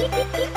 Hee hee hee!